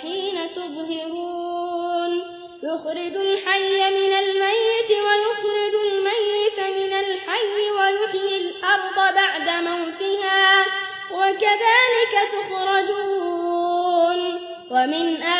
وحين تظهرون يخرج الحي من الميت ويخرج الميت من الحي ويحيي الأرض بعد موتها. وكذلك تخرجون. ومن آياته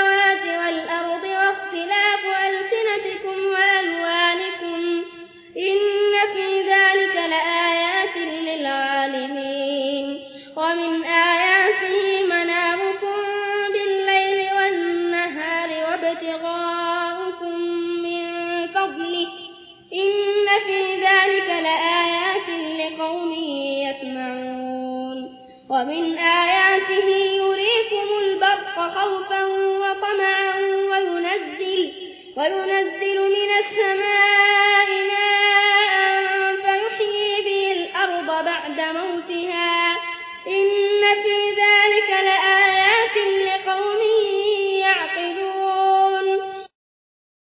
ومن آياته يريكم البرق خوفا وطمعا وينزل, وينزل من السماء